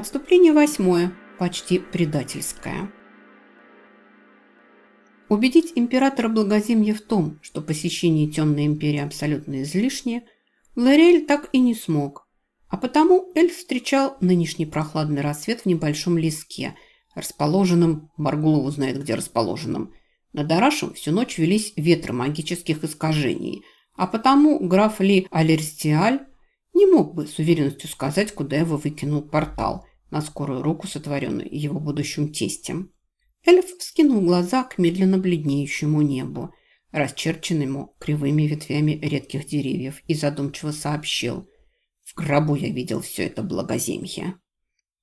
Отступление восьмое, почти предательское. Убедить императора Благоземья в том, что посещение Темной Империи абсолютно излишнее, Лориэль так и не смог. А потому эльф встречал нынешний прохладный рассвет в небольшом леске, расположенном, Баргулову знает где расположенном. Над Арашем всю ночь велись ветры магических искажений, а потому граф Ли Алерстиаль не мог бы с уверенностью сказать, куда его выкинул портал, на скорую руку сотворенный его будущим тестем. Эльф вскинул глаза к медленно бледнеющему небу, расчерченному кривыми ветвями редких деревьев, и задумчиво сообщил. «В гробу я видел все это благоземье».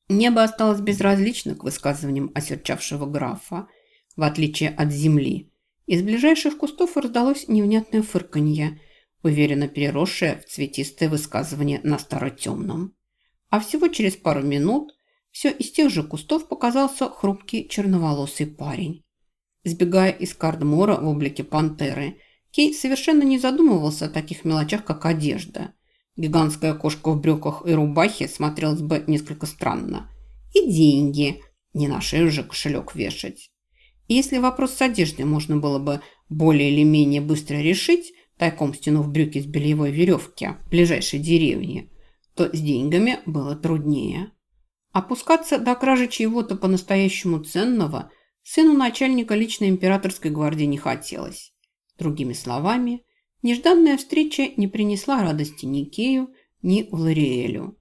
Небо осталось безразлично к высказываниям осерчавшего графа, в отличие от земли. Из ближайших кустов раздалось невнятное фырканье, уверенно переросшее в цветистое высказывание на старотемном. А всего через пару минут все из тех же кустов показался хрупкий черноволосый парень. Сбегая из Кардмора в облике пантеры, Кей совершенно не задумывался о таких мелочах, как одежда. Гигантская кошка в брюках и рубахе смотрелась бы несколько странно. И деньги. Не на шею же кошелек вешать. И если вопрос с одеждой можно было бы более или менее быстро решить, тайком стянув брюки с бельевой веревки в ближайшей деревне, то с деньгами было труднее. Опускаться до кражи чего-то по-настоящему ценного сыну начальника личной императорской гвардии не хотелось. Другими словами, нежданная встреча не принесла радости ни Кею, ни Влариэлю.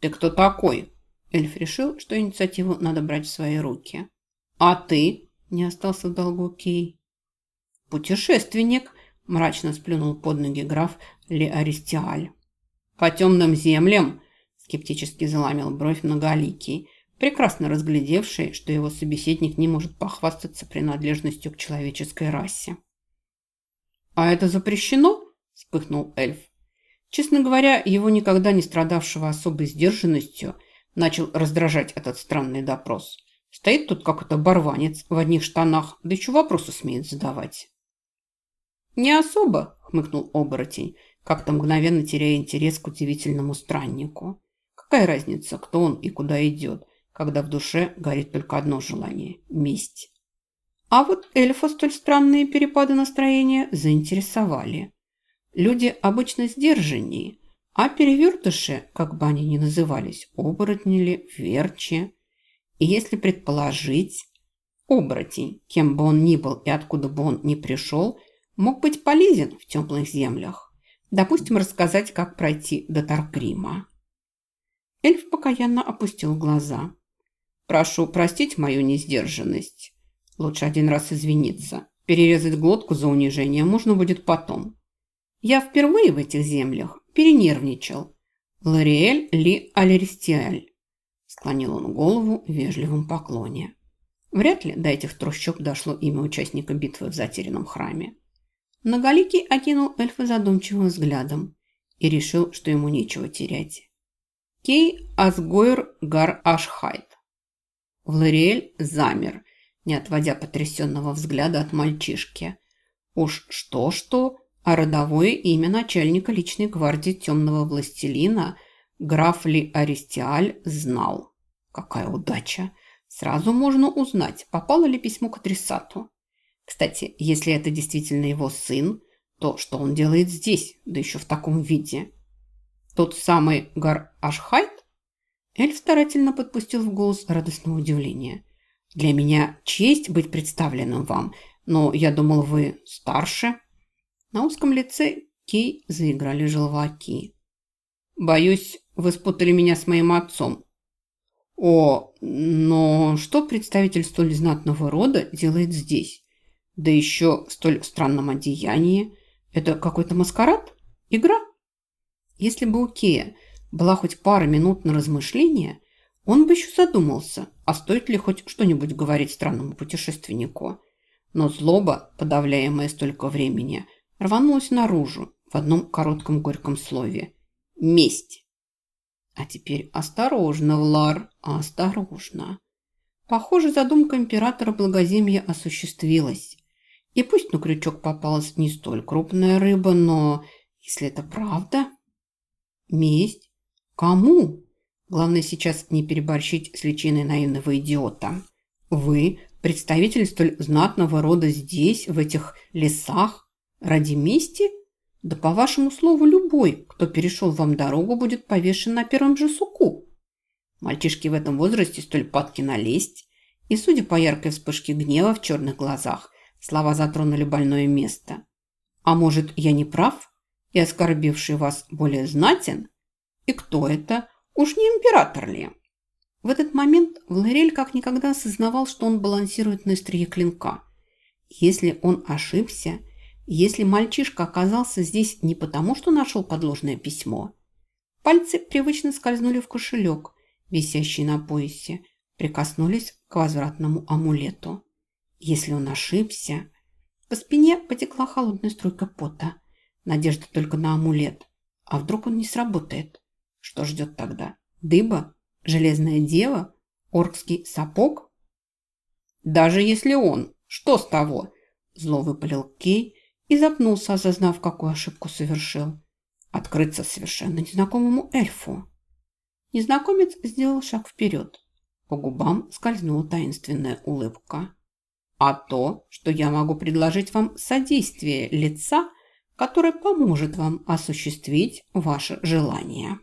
«Ты кто такой?» Эльф решил, что инициативу надо брать в свои руки. «А ты?» – не остался в долгу Кей. «Путешественник», – мрачно сплюнул под ноги граф Ле Аристиаль. «По темным землям?» Скептически заломил бровь многоликий, прекрасно разглядевший, что его собеседник не может похвастаться принадлежностью к человеческой расе. «А это запрещено?» – вспыхнул эльф. Честно говоря, его никогда не страдавшего особой сдержанностью начал раздражать этот странный допрос. Стоит тут какой-то барванец в одних штанах, да еще вопросы смеет задавать. «Не особо», – хмыкнул оборотень, как-то мгновенно теряя интерес к удивительному страннику. Какая разница, кто он и куда идет, когда в душе горит только одно желание – месть. А вот эльфа столь странные перепады настроения заинтересовали. Люди обычно сдержаннее, а перевертыши, как бы они ни назывались, оборотни ли, верчи. И если предположить, оборотень, кем бы он ни был и откуда бы он ни пришел, мог быть полезен в теплых землях. Допустим, рассказать, как пройти до Таркрима. Эльф покаянно опустил глаза. «Прошу простить мою несдержанность. Лучше один раз извиниться. Перерезать глотку за унижение можно будет потом. Я впервые в этих землях перенервничал. Лориэль Ли Алеристиаль». Склонил он голову в вежливом поклоне. Вряд ли до этих трущоб дошло имя участника битвы в затерянном храме. Многоликий окинул эльфа задумчивым взглядом и решил, что ему нечего терять. Кей Асгойр Гар Ашхайт. Влариэль замер, не отводя потрясенного взгляда от мальчишки. Уж что-что, а родовое имя начальника личной гвардии темного властелина граф Ли Аристиаль знал. Какая удача! Сразу можно узнать, попало ли письмо к адресату. Кстати, если это действительно его сын, то что он делает здесь, да еще в таком виде? Тот самый Гар Ашхайт? Эльф старательно подпустил в голос радостное удивление. Для меня честь быть представленным вам, но я думал, вы старше. На узком лице Кей заиграли желваки. Боюсь, вы спутали меня с моим отцом. О, но что представитель столь знатного рода делает здесь? Да еще в столь странном одеянии. Это какой-то маскарад? Игра? Если бы у Кея была хоть пара минут на размышление, он бы еще задумался, а стоит ли хоть что-нибудь говорить странному путешественнику. Но злоба, подавляемая столько времени, рванулась наружу в одном коротком горьком слове – месть. А теперь осторожно, Влар, осторожно. Похоже, задумка императора Благоземья осуществилась. И пусть на крючок попалась не столь крупная рыба, но если это правда... Месть? Кому? Главное сейчас не переборщить с личиной наивного идиота. Вы, представитель столь знатного рода здесь, в этих лесах, ради мести? Да по вашему слову, любой, кто перешел вам дорогу, будет повешен на первом же суку. Мальчишки в этом возрасте столь падки налезть. И, судя по яркой вспышке гнева в черных глазах, слова затронули больное место. А может, я не прав? И оскорбивший вас более знатен? И кто это? Уж не император ли? В этот момент Валерель как никогда осознавал, что он балансирует на острие клинка. Если он ошибся, если мальчишка оказался здесь не потому, что нашел подложное письмо, пальцы привычно скользнули в кошелек, висящий на поясе, прикоснулись к возвратному амулету. Если он ошибся... По спине потекла холодная струйка пота. Надежда только на амулет. А вдруг он не сработает? Что ждет тогда? Дыба? Железная дева? Оркский сапог? Даже если он, что с того? Зло выпалил Кей и запнулся, осознав, какую ошибку совершил. Открыться совершенно незнакомому эльфу. Незнакомец сделал шаг вперед. По губам скользнула таинственная улыбка. А то, что я могу предложить вам содействие лица, которое поможет вам осуществить ваше желание.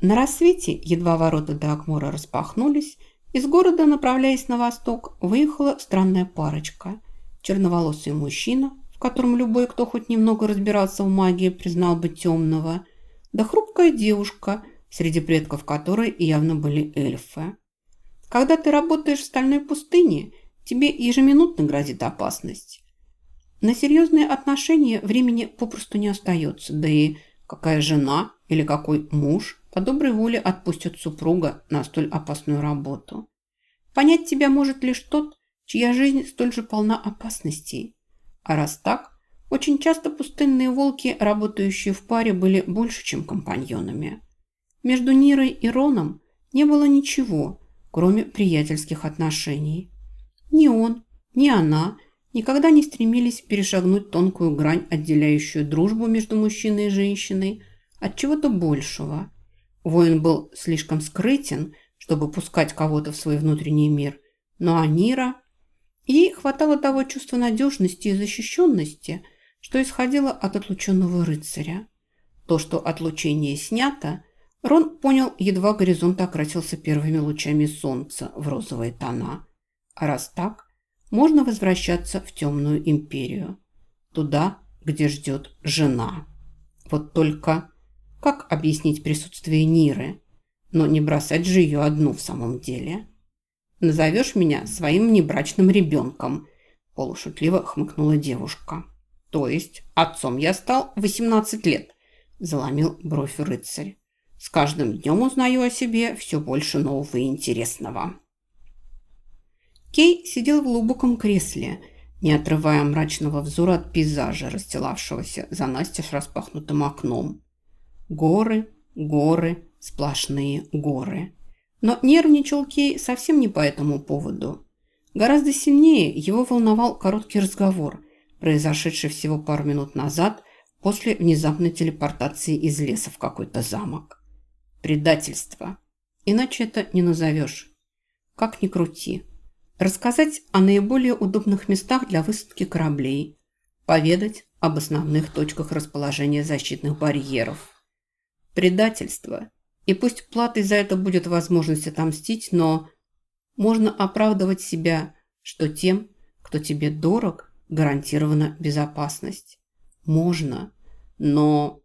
На рассвете, едва ворота до Акмора распахнулись, из города, направляясь на восток, выехала странная парочка. Черноволосый мужчина, в котором любой, кто хоть немного разбирался в магии, признал бы темного, да хрупкая девушка, среди предков которой явно были эльфы. Когда ты работаешь в стальной пустыне, тебе ежеминутно грозит опасность. На серьезные отношения времени попросту не остается, да и какая жена или какой муж по доброй воле отпустят супруга на столь опасную работу. Понять тебя может лишь тот, чья жизнь столь же полна опасностей. А раз так, очень часто пустынные волки, работающие в паре, были больше, чем компаньонами. Между Нирой и Роном не было ничего, кроме приятельских отношений. Ни он, ни она никогда не стремились перешагнуть тонкую грань, отделяющую дружбу между мужчиной и женщиной, от чего-то большего – Воин был слишком скрытен, чтобы пускать кого-то в свой внутренний мир. Но Анира... Ей хватало того чувства надежности и защищенности, что исходило от отлученного рыцаря. То, что отлучение снято, Рон понял, едва горизонт окрасился первыми лучами солнца в розовые тона. А раз так, можно возвращаться в темную империю. Туда, где ждет жена. Вот только как объяснить присутствие Ниры? Но не бросать же ее одну в самом деле. «Назовешь меня своим внебрачным ребенком», – полушутливо хмыкнула девушка. «То есть отцом я стал 18 лет», – заломил бровь рыцарь. «С каждым днем узнаю о себе все больше нового и интересного». Кей сидел в глубоком кресле, не отрывая мрачного взора от пейзажа, расстилавшегося за настежь распахнутым окном. Горы, горы, сплошные горы. Но нервничал Кей совсем не по этому поводу. Гораздо сильнее его волновал короткий разговор, произошедший всего пару минут назад после внезапной телепортации из леса в какой-то замок. Предательство. Иначе это не назовешь. Как ни крути. Рассказать о наиболее удобных местах для высадки кораблей. Поведать об основных точках расположения защитных барьеров предательство. И пусть платой за это будет возможность отомстить, но можно оправдывать себя, что тем, кто тебе дорог, гарантирована безопасность. Можно, но